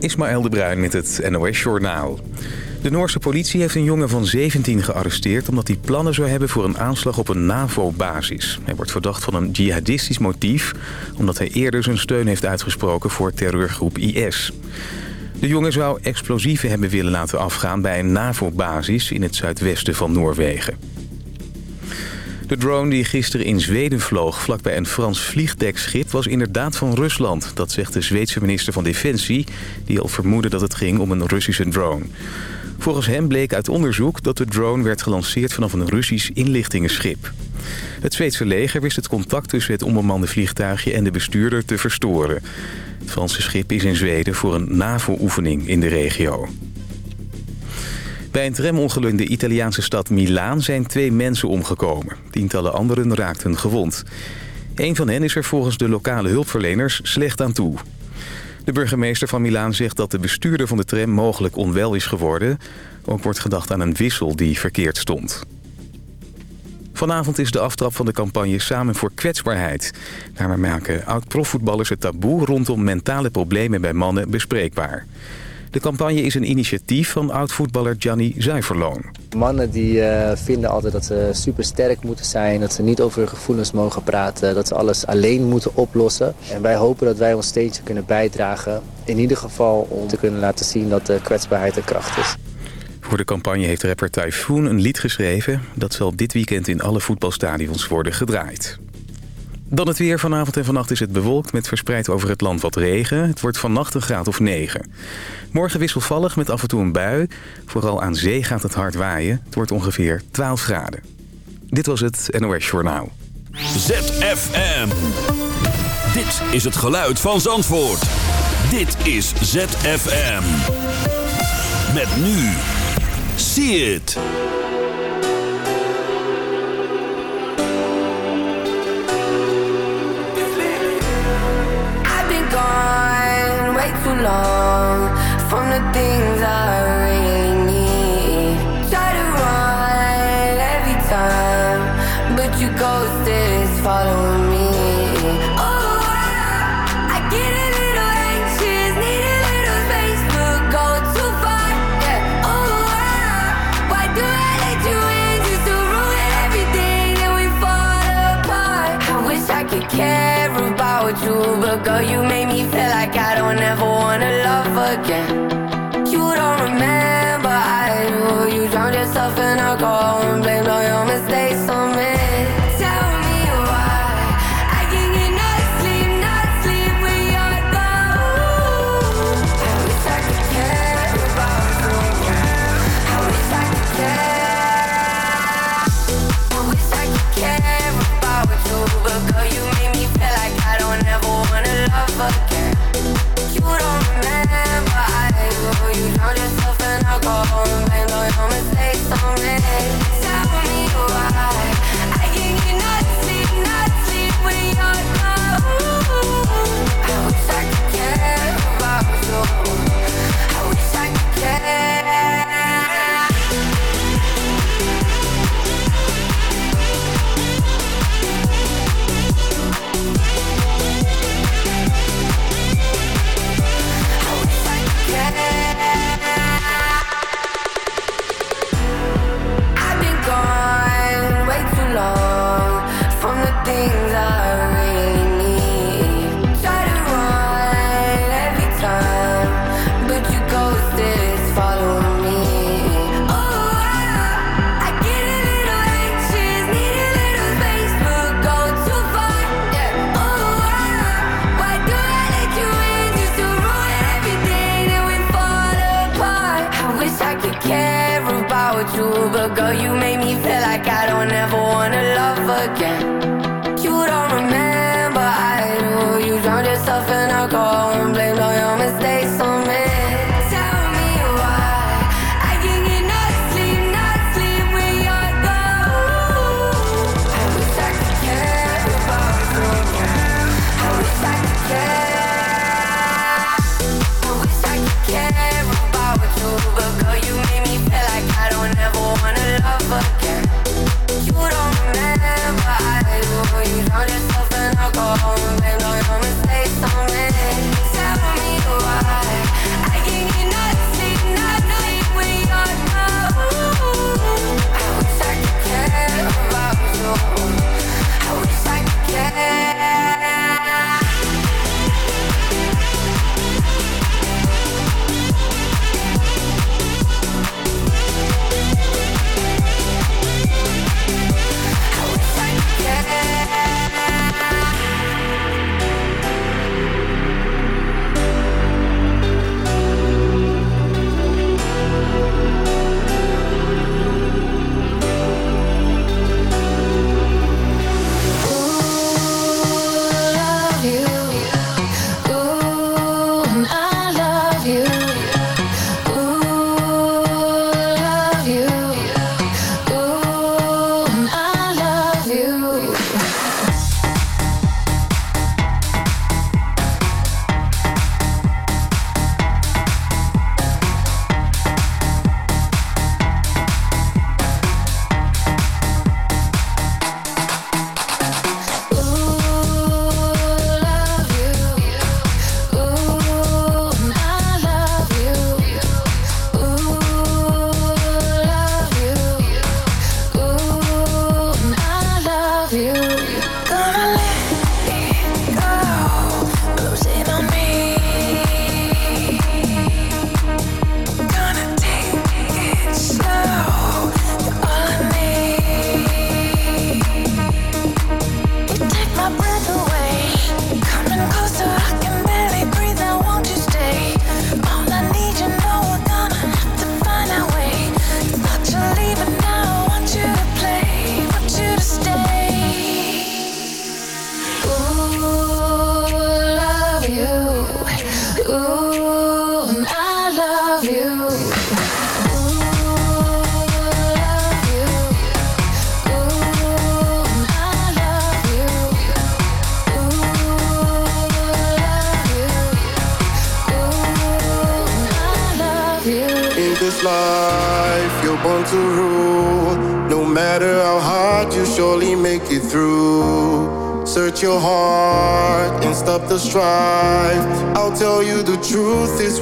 Ismaël de Bruin met het NOS Journaal. De Noorse politie heeft een jongen van 17 gearresteerd... omdat hij plannen zou hebben voor een aanslag op een NAVO-basis. Hij wordt verdacht van een jihadistisch motief... omdat hij eerder zijn steun heeft uitgesproken voor terreurgroep IS. De jongen zou explosieven hebben willen laten afgaan... bij een NAVO-basis in het zuidwesten van Noorwegen. De drone die gisteren in Zweden vloog vlakbij een Frans vliegdekschip was inderdaad van Rusland. Dat zegt de Zweedse minister van Defensie, die al vermoedde dat het ging om een Russische drone. Volgens hem bleek uit onderzoek dat de drone werd gelanceerd vanaf een Russisch inlichtingenschip. Het Zweedse leger wist het contact tussen het onbemande vliegtuigje en de bestuurder te verstoren. Het Franse schip is in Zweden voor een NAVO-oefening in de regio. Bij een tramongeluk in de Italiaanse stad Milaan zijn twee mensen omgekomen. Tientallen anderen raakten gewond. Een van hen is er volgens de lokale hulpverleners slecht aan toe. De burgemeester van Milaan zegt dat de bestuurder van de tram mogelijk onwel is geworden. Ook wordt gedacht aan een wissel die verkeerd stond. Vanavond is de aftrap van de campagne Samen voor Kwetsbaarheid. Daarmee maken oud-profvoetballers het taboe rondom mentale problemen bij mannen bespreekbaar. De campagne is een initiatief van oud-voetballer Gianni Zuiverloon. Mannen die uh, vinden altijd dat ze super sterk moeten zijn, dat ze niet over hun gevoelens mogen praten, dat ze alles alleen moeten oplossen. En wij hopen dat wij ons steentje kunnen bijdragen, in ieder geval om te kunnen laten zien dat de kwetsbaarheid een kracht is. Voor de campagne heeft rapper Typhoon een lied geschreven. Dat zal dit weekend in alle voetbalstadions worden gedraaid. Dan het weer. Vanavond en vannacht is het bewolkt met verspreid over het land wat regen. Het wordt vannacht een graad of 9. Morgen wisselvallig met af en toe een bui. Vooral aan zee gaat het hard waaien. Het wordt ongeveer 12 graden. Dit was het NOS Journaal. ZFM. Dit is het geluid van Zandvoort. Dit is ZFM. Met nu. See it. Long from the things I really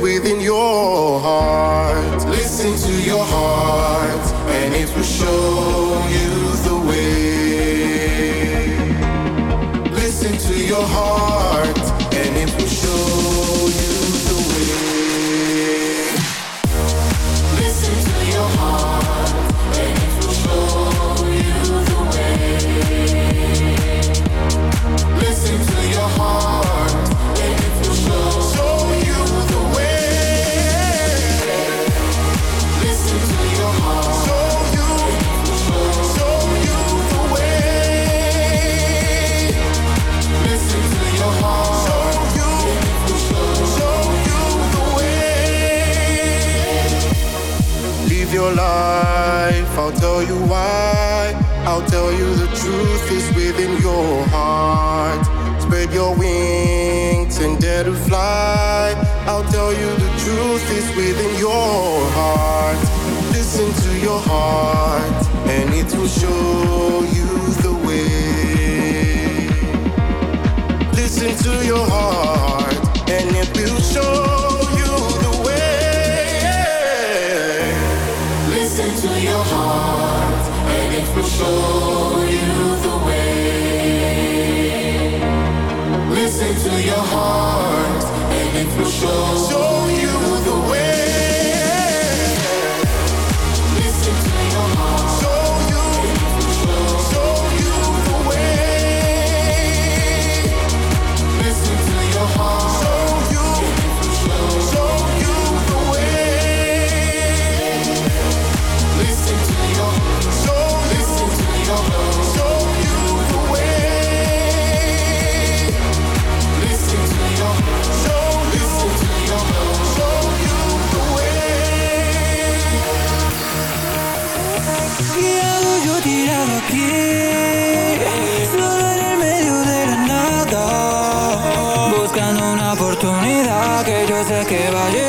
within your heart. Listen to your heart, and it will show you the way. Listen to your heart, your life. I'll tell you why. I'll tell you the truth is within your heart. Spread your wings and dare to fly. I'll tell you the truth is within your heart. Listen to your heart, and it will show you the way. Listen to your heart, show que vaya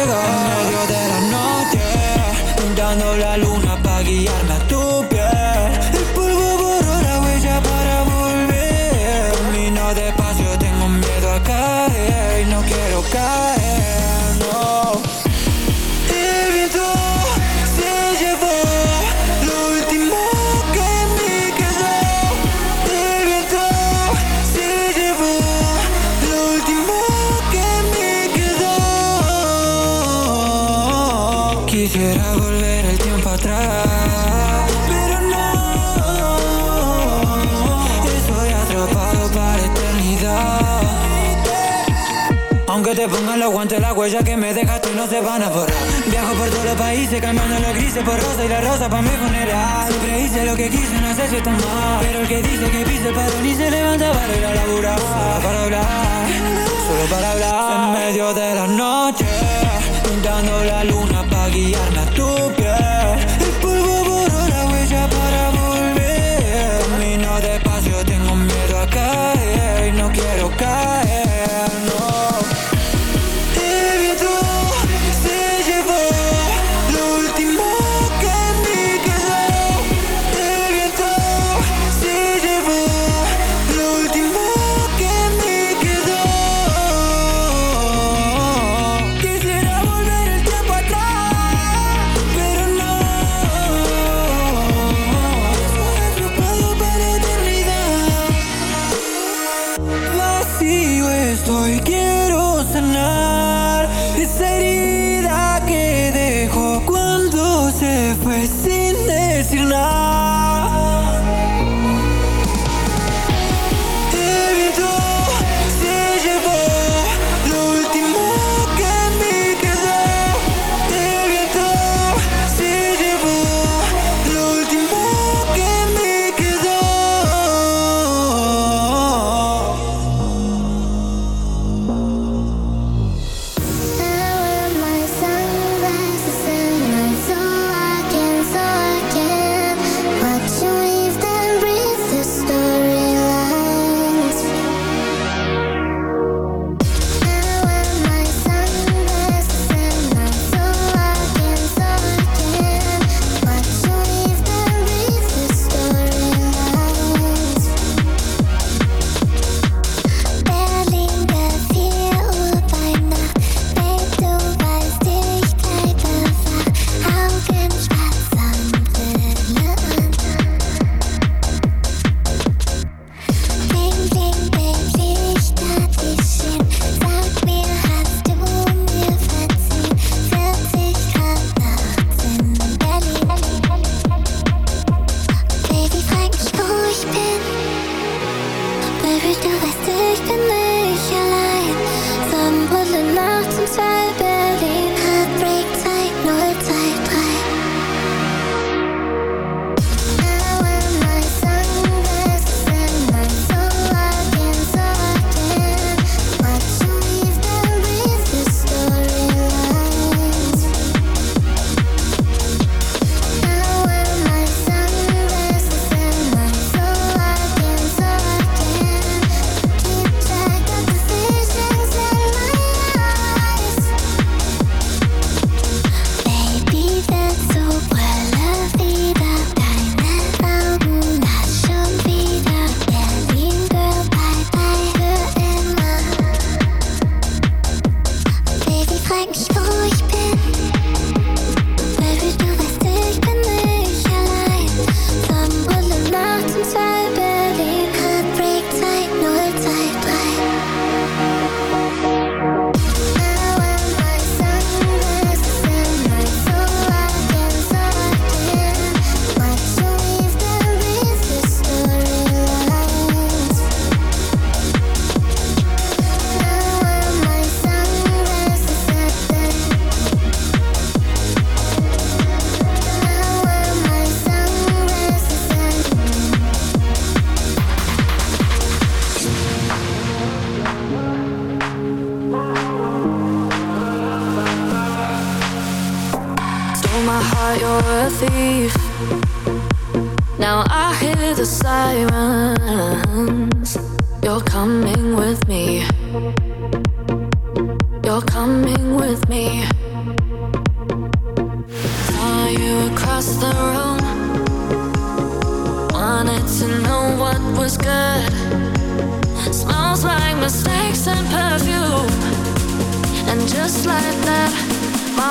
la huella que me dejaste no se van a borrar. Viajo por todos los países cambiando los grises por rosa y la rosa pa' mi funeral. Siempre hice lo que quise, no sé si está mal. Pero el que dice que pise padrón y se levanta para ir a laburar. Solo para hablar, solo para hablar. En medio de la noche, pintando la luna pa' guiarme a tu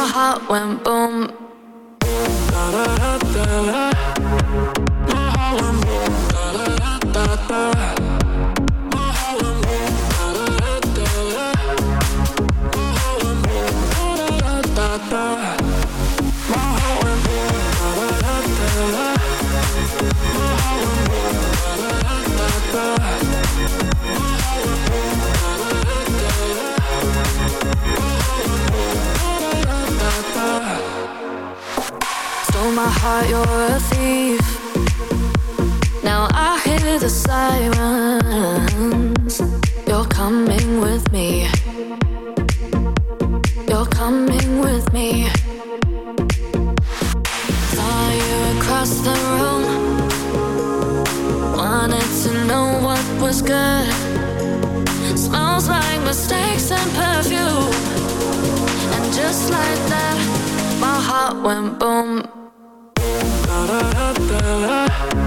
heart went boom. Da, da, da, heart, you're a thief. Now I hear the sirens. You're coming with me. You're coming with me. Saw you across the room. Wanted to know what was good. Smells like mistakes and perfume. And just like that, my heart went boom da da da da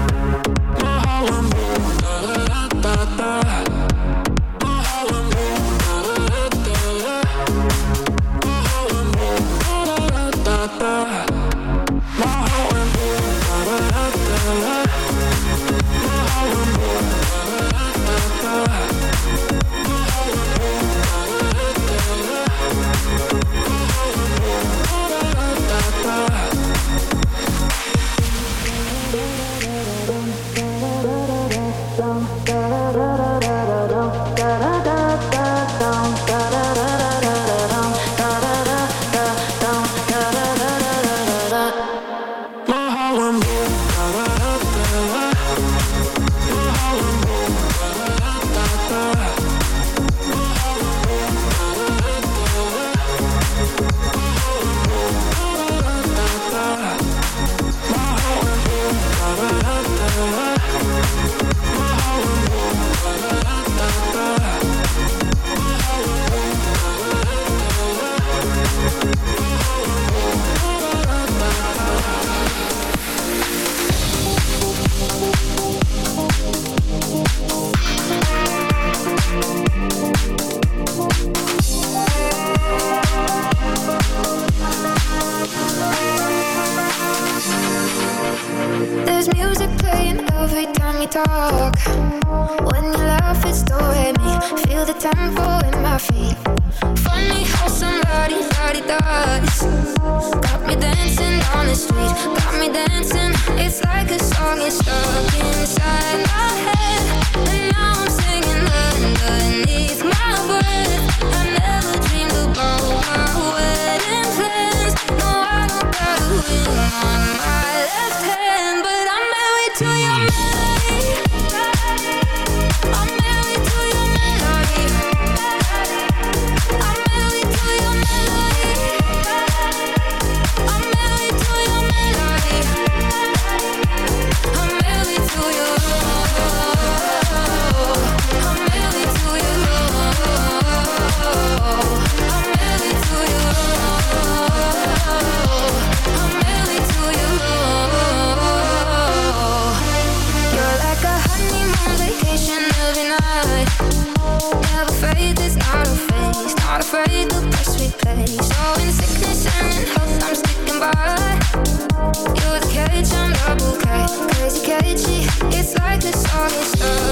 crazy, crazy, cagey. It's like the song is stuck.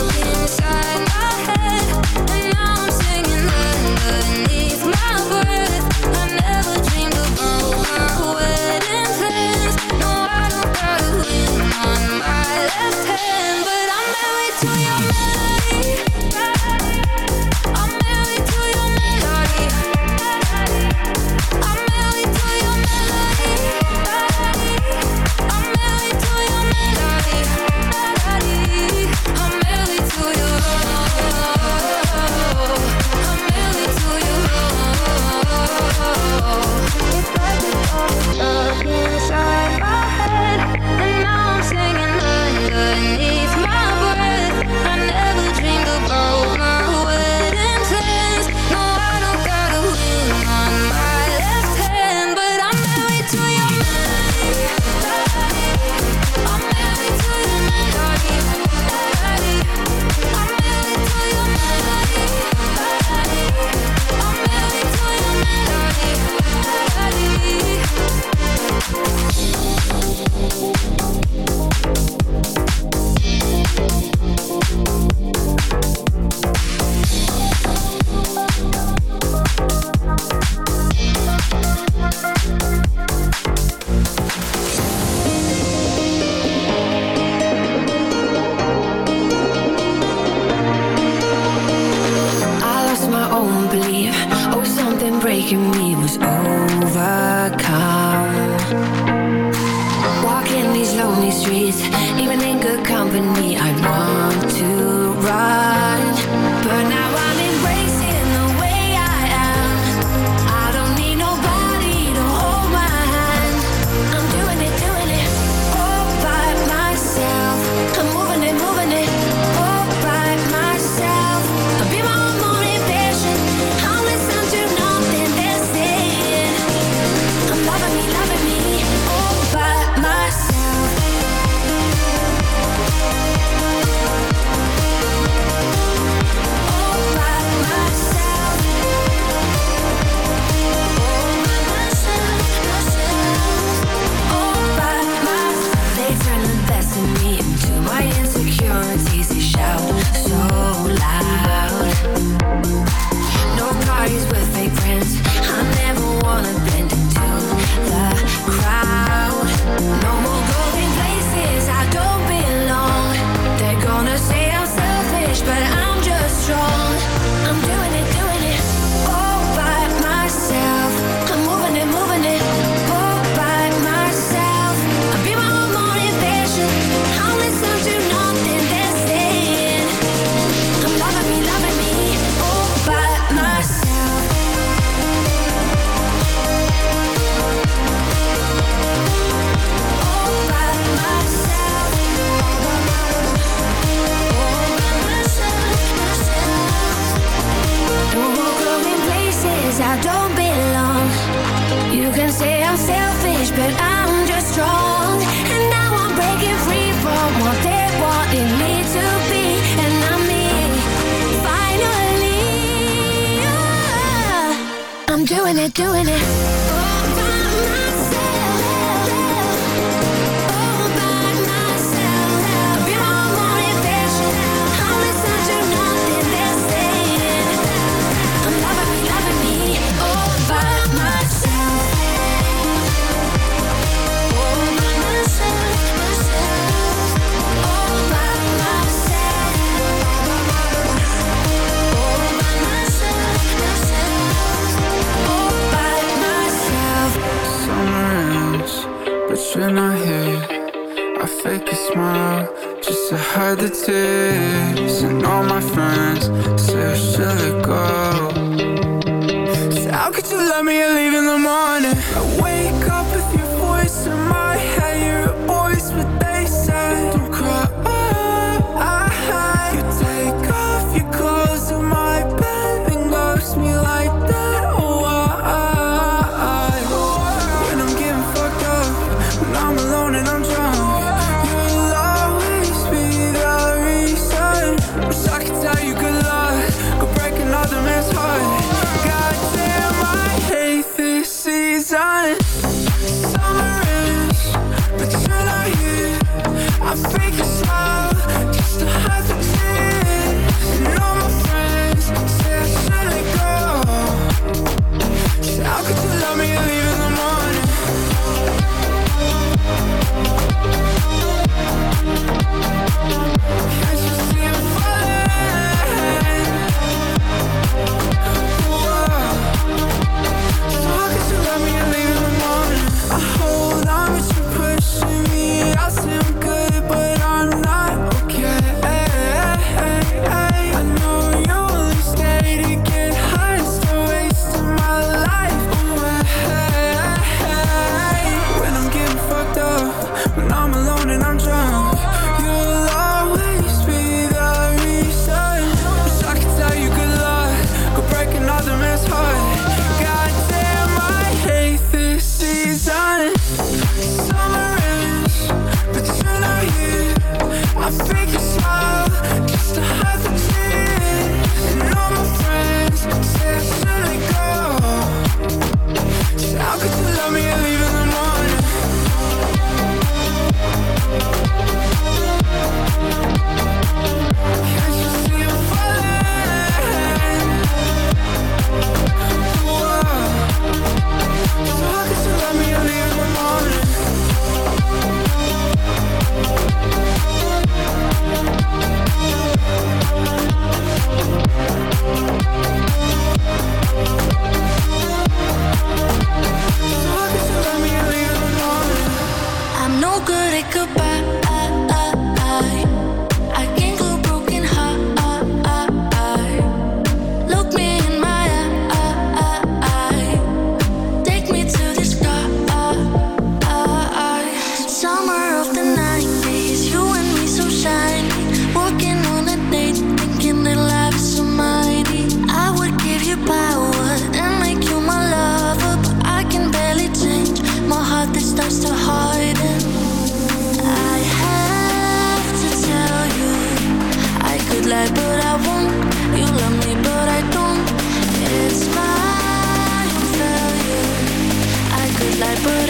But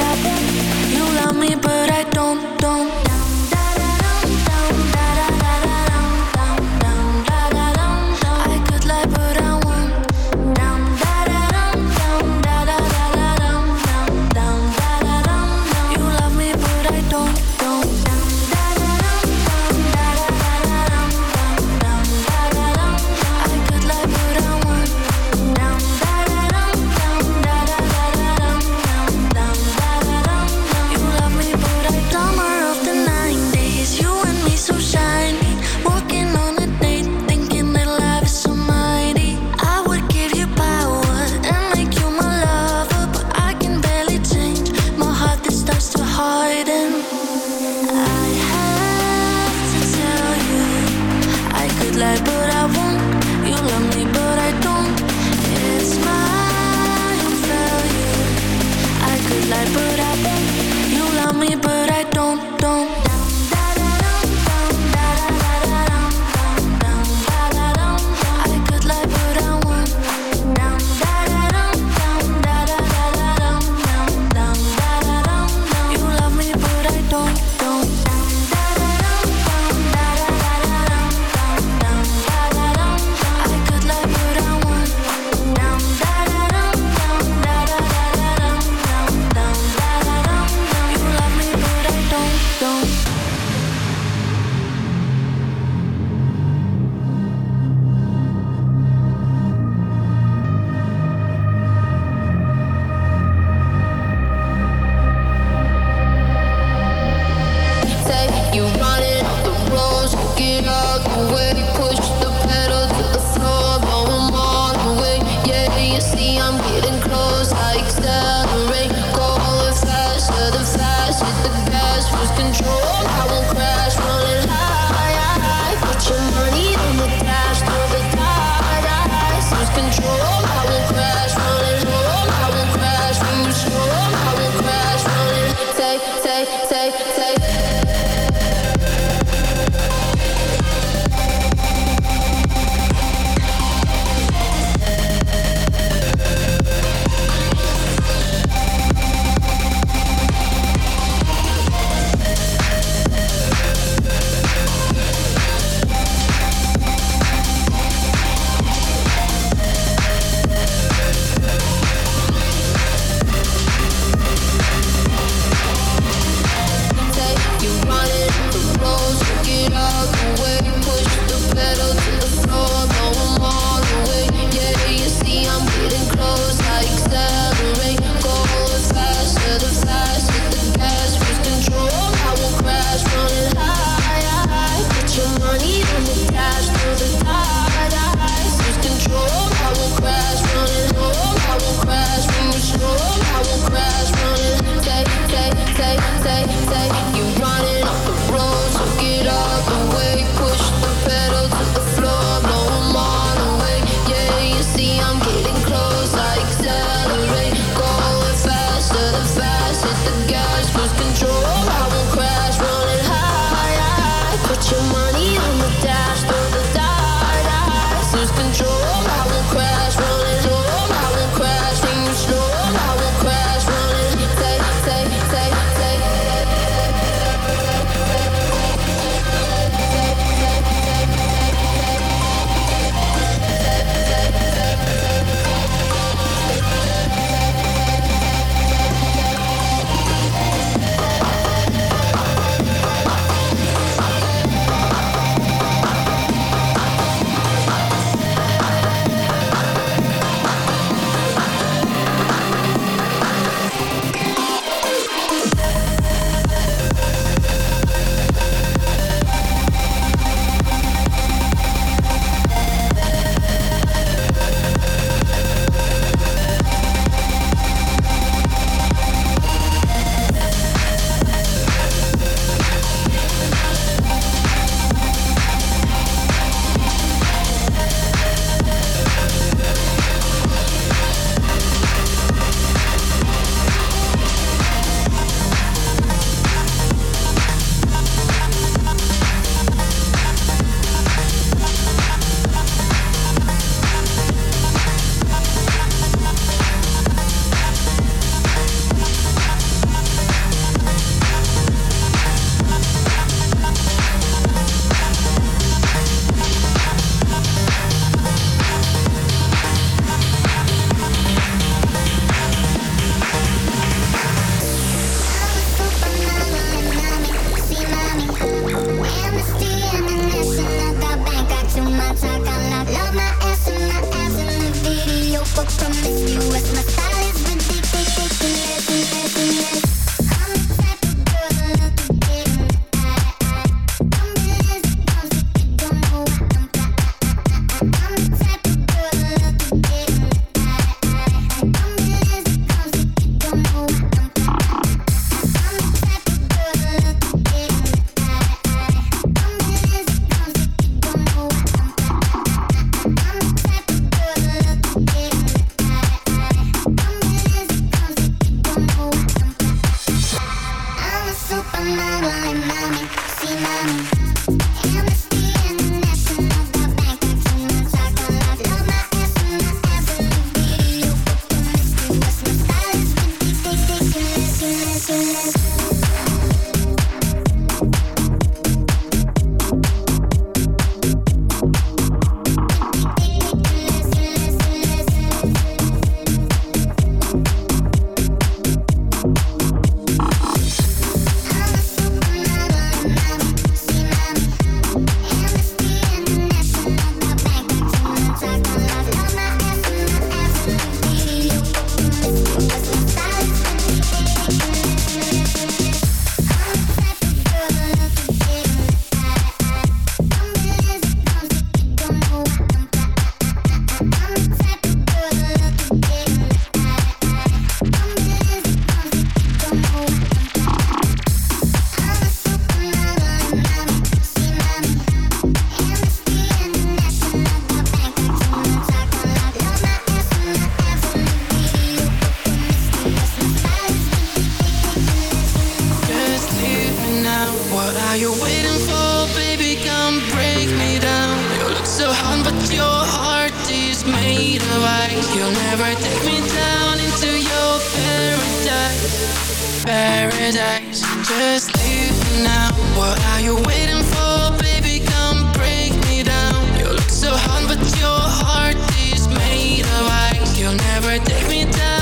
Paradise, just leave me now. What are you waiting for, baby? Come break me down. You look so hot, but your heart is made of ice. You'll never take me down.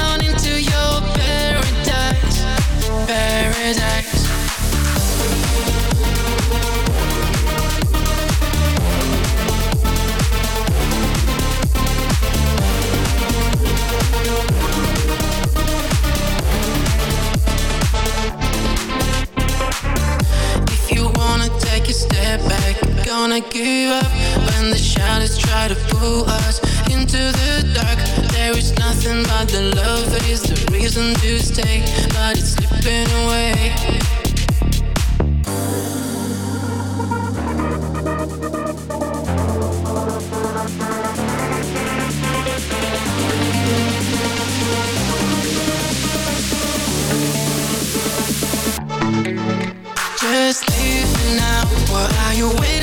wanna give up When the shadows try to pull us into the dark. There is nothing but the love is the reason to stay But it's slipping away. Just leave me now, what are you waiting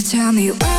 turn you on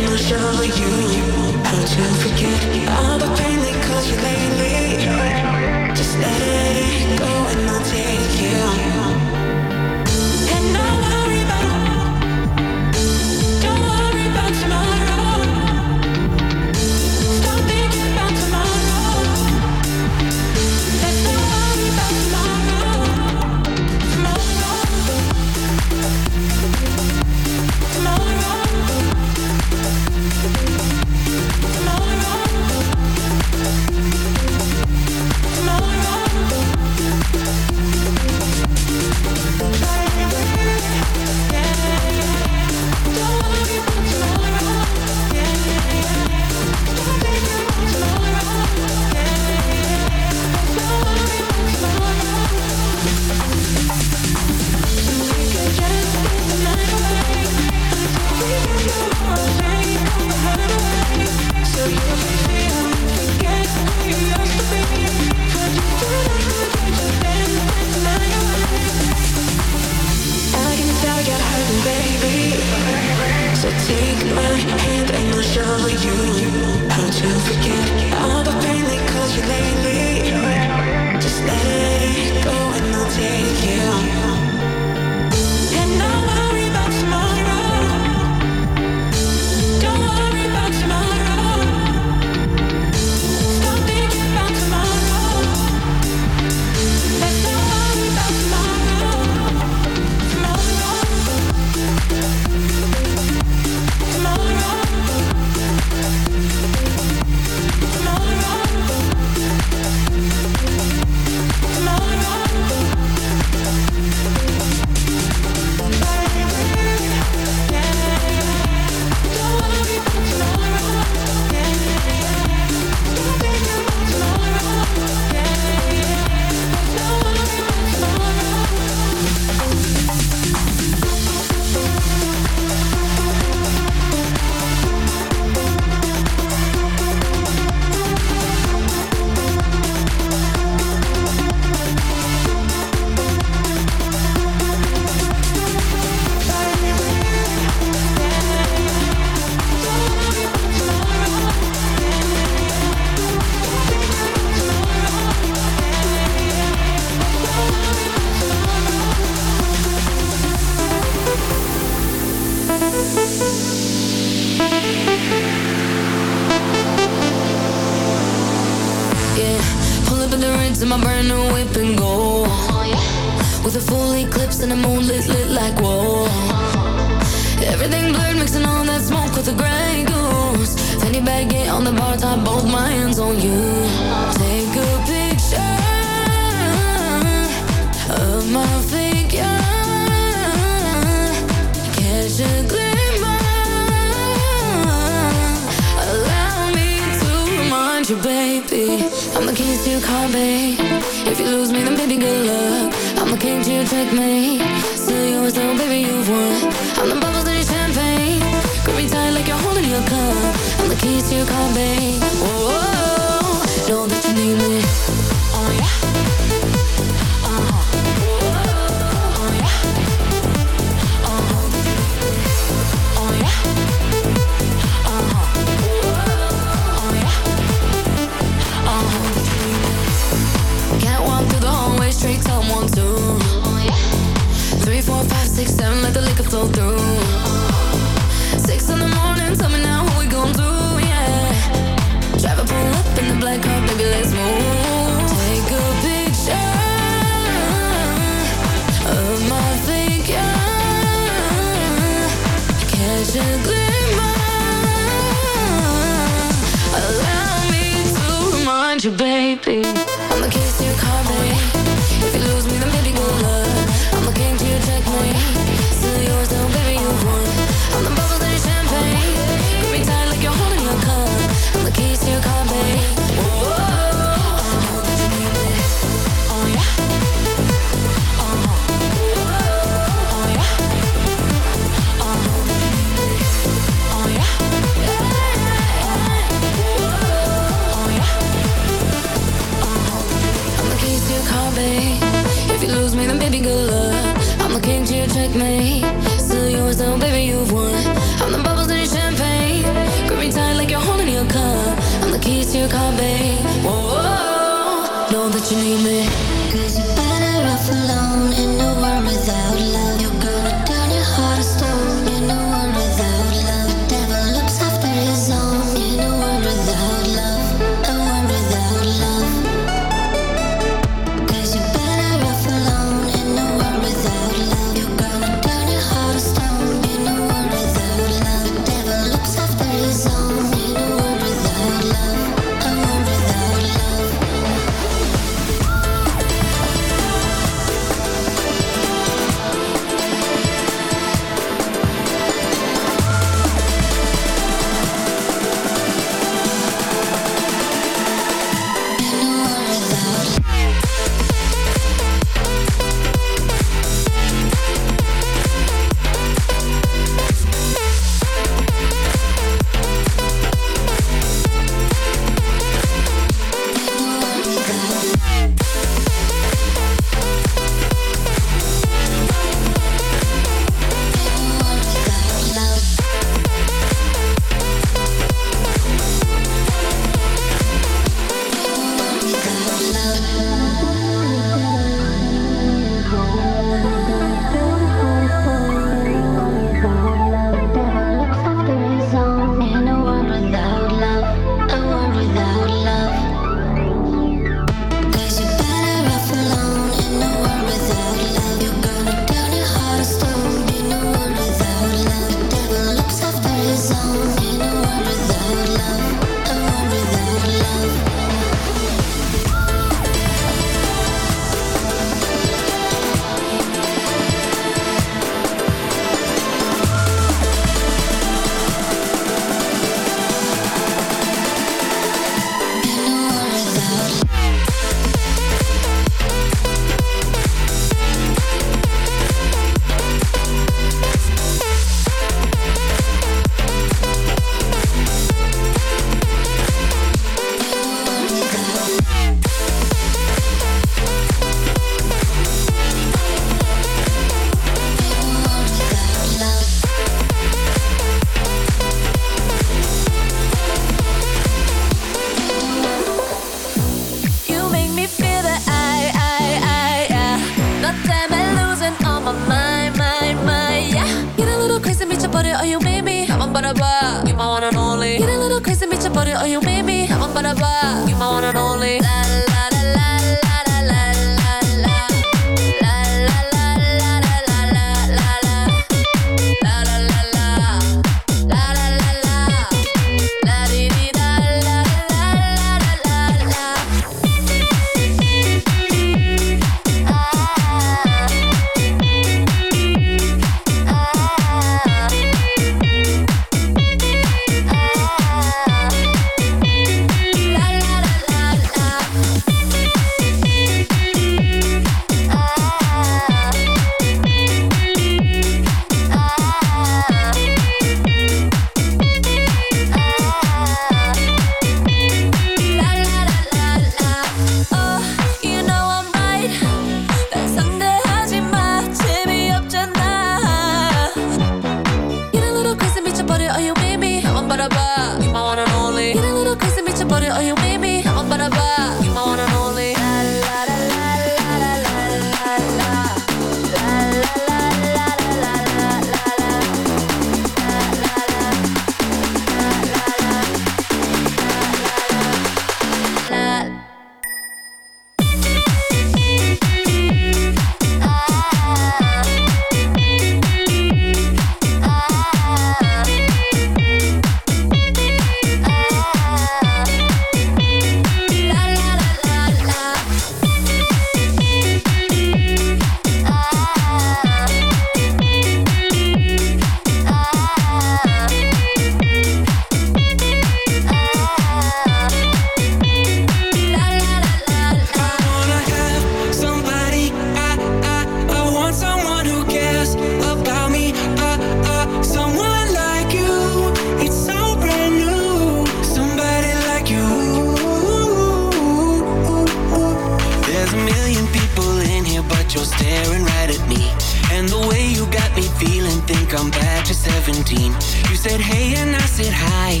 hey and I said hi.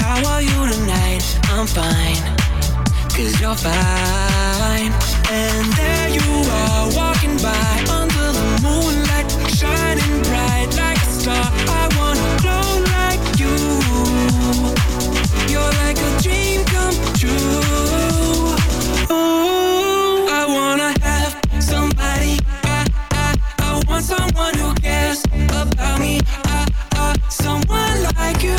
How are you tonight? I'm fine. Cause you're fine. And there you are walking by under the moonlight, shining bright like a star. I wanna glow like you. You're like a dream come true.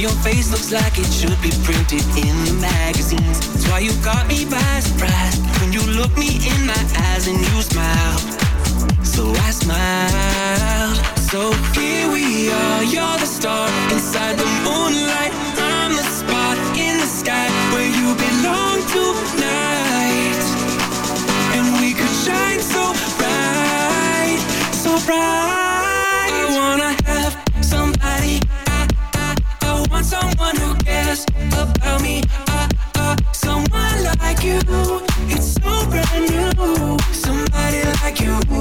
Your face looks like it should be printed in the magazines. That's why you got me by surprise. When you look me in my eyes and you smile. So I smiled. So here we are, you're the star inside the moonlight. I'm the spot in the sky where you belong tonight. And we could shine so bright, so bright. like you.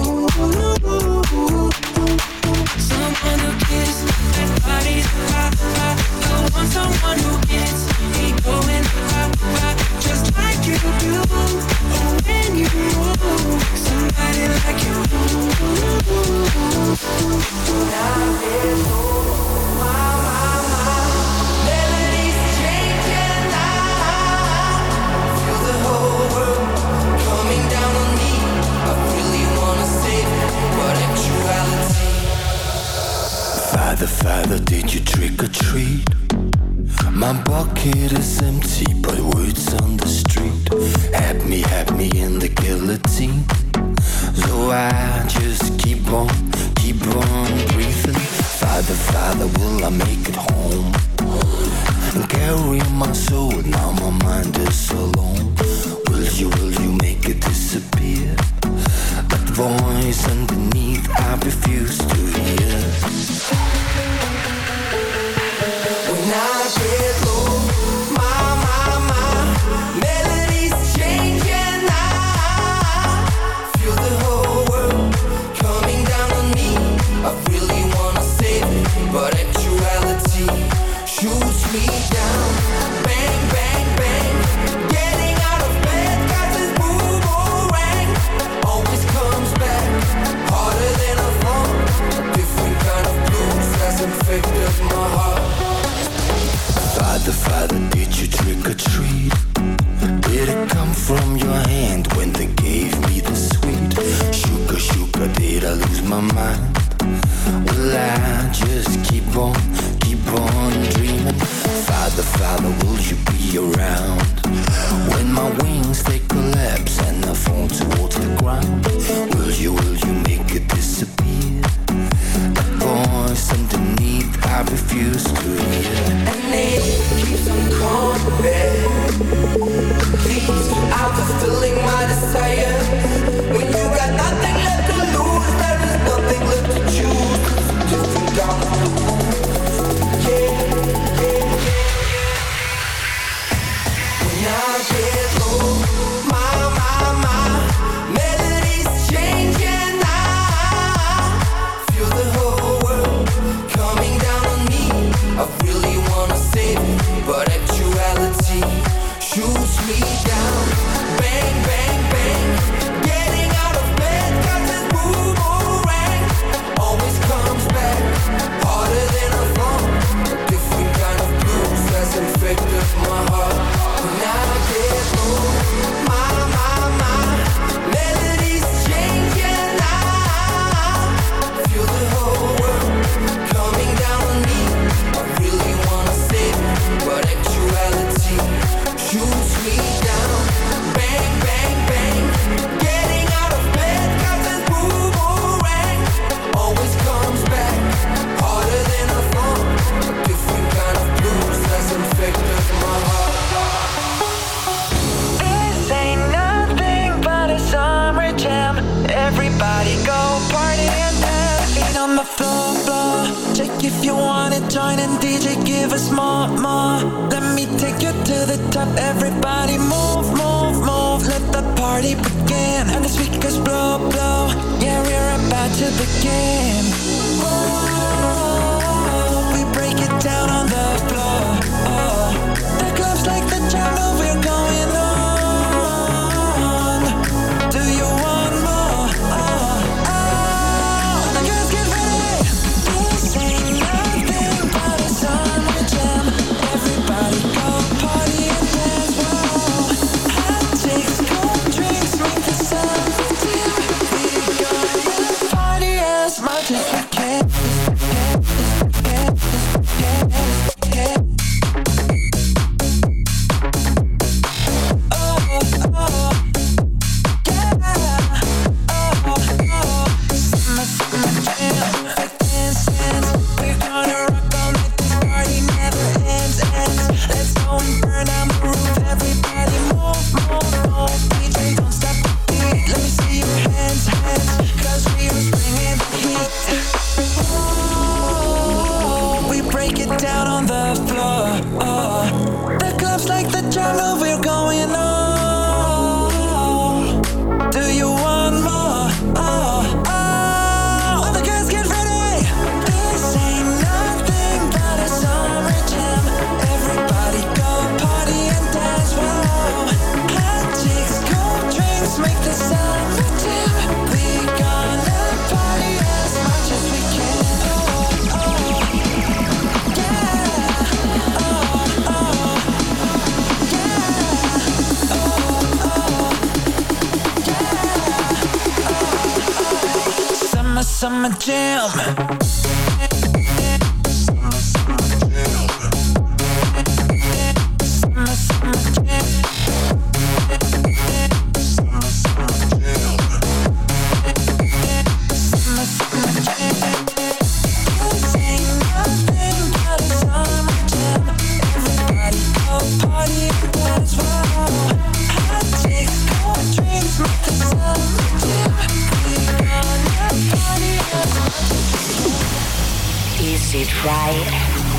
Right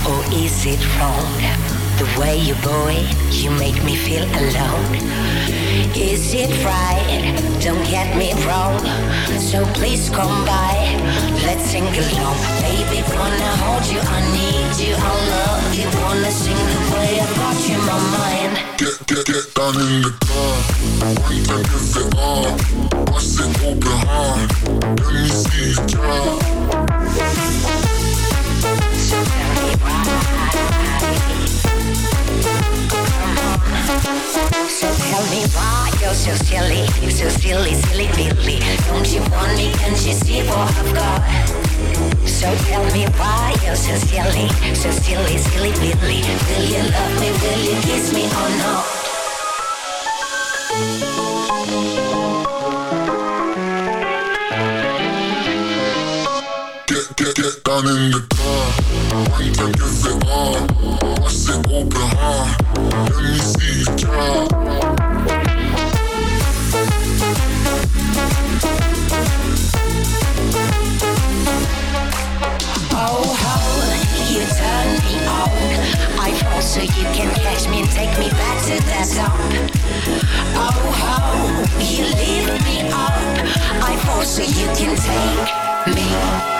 or is it wrong? The way you boy, you make me feel alone. Is it right? Don't get me wrong. So please come by, let's sing along. Baby, wanna hold you, I need you, I love you. Wanna sing the way I got you my mind. Get, get, get down in the club. One time give it all. Bust it open hard. Let me see you drop. Tell me why you're so silly, so silly, silly, silly. Don't you want me? Can't you see what I've got? So tell me why you're so silly, so silly, silly, silly. Will you love me? Will you kiss me or not? Get, get, get down in the. Give it all. It open. Let me see. Oh, how you turn me on. I fall so you can catch me and take me back to the top. Oh, how you lift me up. I fall so you can take me.